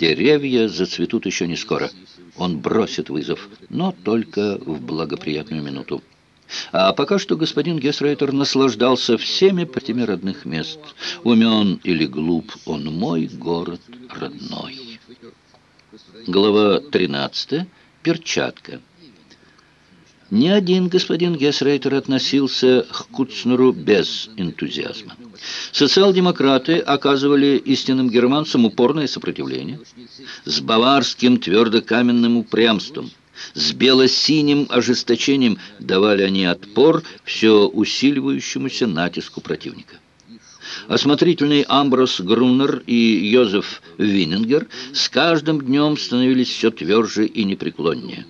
Деревья зацветут еще не скоро. Он бросит вызов, но только в благоприятную минуту. А пока что господин Гесрейтер наслаждался всеми этими родных мест. Умен или глуп, он мой город родной. Глава 13. Перчатка. Ни один господин Гесрейтер относился к Куцнеру без энтузиазма. Социал-демократы оказывали истинным германцам упорное сопротивление. С баварским твердокаменным упрямством, с бело-синим ожесточением давали они отпор все усиливающемуся натиску противника. Осмотрительный Амброс Груннер и Йозеф Виннингер с каждым днем становились все тверже и непреклоннее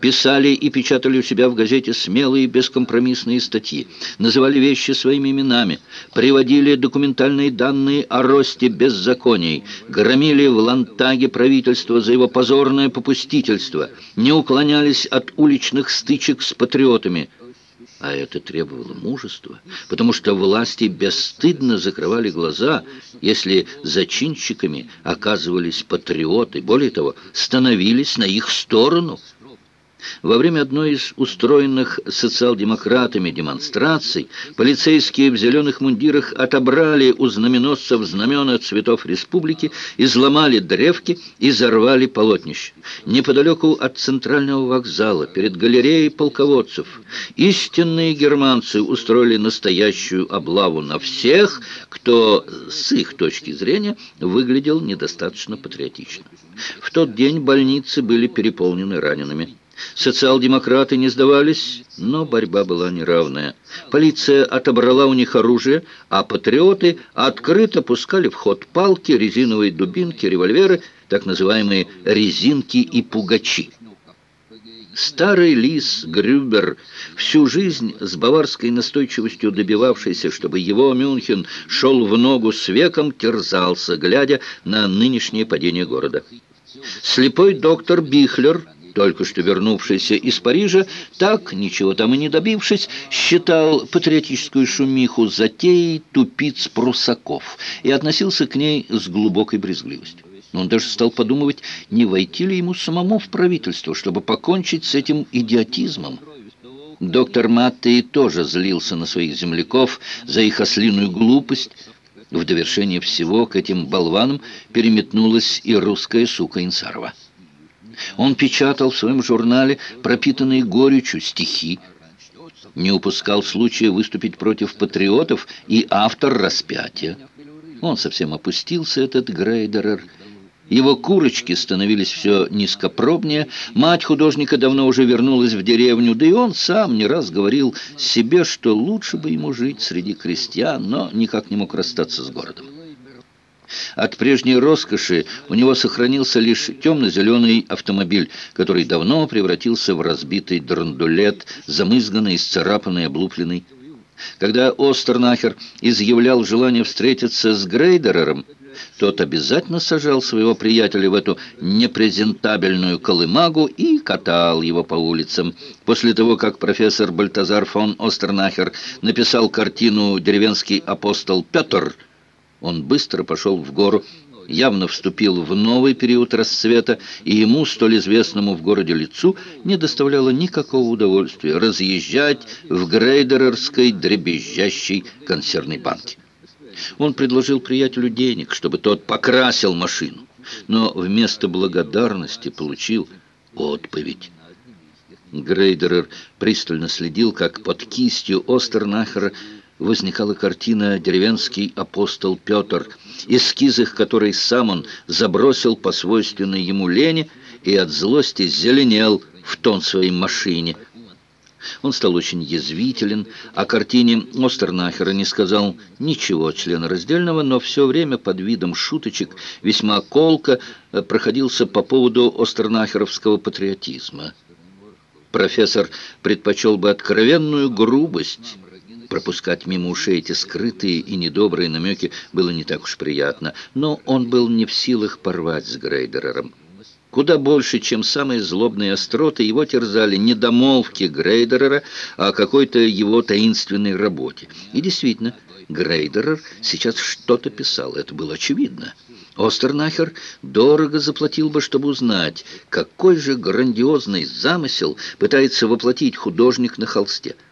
писали и печатали у себя в газете смелые бескомпромиссные статьи, называли вещи своими именами, приводили документальные данные о росте беззаконий, громили в Лантаге правительство за его позорное попустительство, не уклонялись от уличных стычек с патриотами. А это требовало мужества, потому что власти бесстыдно закрывали глаза, если зачинщиками оказывались патриоты, более того, становились на их сторону – во время одной из устроенных социал-демократами демонстраций полицейские в зеленых мундирах отобрали у знаменосцев знамена цветов республики, изломали древки и взорвали полотнище. Неподалеку от центрального вокзала, перед галереей полководцев, истинные германцы устроили настоящую облаву на всех, кто, с их точки зрения, выглядел недостаточно патриотично. В тот день больницы были переполнены ранеными. Социал-демократы не сдавались, но борьба была неравная. Полиция отобрала у них оружие, а патриоты открыто пускали в ход палки, резиновые дубинки, револьверы, так называемые «резинки и пугачи». Старый лис Грюбер, всю жизнь с баварской настойчивостью добивавшийся, чтобы его Мюнхен шел в ногу с веком, терзался, глядя на нынешнее падение города. Слепой доктор Бихлер – только что вернувшийся из Парижа, так, ничего там и не добившись, считал патриотическую шумиху затеей тупиц прусаков и относился к ней с глубокой брезгливостью. Он даже стал подумывать, не войти ли ему самому в правительство, чтобы покончить с этим идиотизмом. Доктор Маттей тоже злился на своих земляков за их ослиную глупость. В довершение всего к этим болванам переметнулась и русская сука Инсарова. Он печатал в своем журнале пропитанные горечью стихи, не упускал случая выступить против патриотов и автор распятия. Он совсем опустился, этот Грейдерер. Его курочки становились все низкопробнее. Мать художника давно уже вернулась в деревню, да и он сам не раз говорил себе, что лучше бы ему жить среди крестьян, но никак не мог расстаться с городом. От прежней роскоши у него сохранился лишь темно-зеленый автомобиль, который давно превратился в разбитый драндулет, замызганный, исцарапанный, облупленный. Когда Остернахер изъявлял желание встретиться с Грейдерером, тот обязательно сажал своего приятеля в эту непрезентабельную колымагу и катал его по улицам. После того, как профессор Бальтазар фон Остернахер написал картину «Деревенский апостол Петр», он быстро пошел в гору, явно вступил в новый период расцвета, и ему, столь известному в городе лицу, не доставляло никакого удовольствия разъезжать в грейдерерской дребезжащей консервной банке. Он предложил приятелю денег, чтобы тот покрасил машину, но вместо благодарности получил отповедь. Грейдерер пристально следил, как под кистью Остернахера возникала картина «Деревенский апостол Петр», эскиз их которой сам он забросил по свойственной ему лени и от злости зеленел в тон своей машине. Он стал очень язвителен, о картине Остернахера не сказал ничего членораздельного, но все время под видом шуточек весьма колко э, проходился по поводу остернахеровского патриотизма. Профессор предпочел бы откровенную грубость, Пропускать мимо ушей эти скрытые и недобрые намеки было не так уж приятно, но он был не в силах порвать с Грейдерером. Куда больше, чем самые злобные остроты, его терзали не домолвки Грейдерера, а какой-то его таинственной работе. И действительно, Грейдерер сейчас что-то писал, это было очевидно. Остернахер дорого заплатил бы, чтобы узнать, какой же грандиозный замысел пытается воплотить художник на холсте –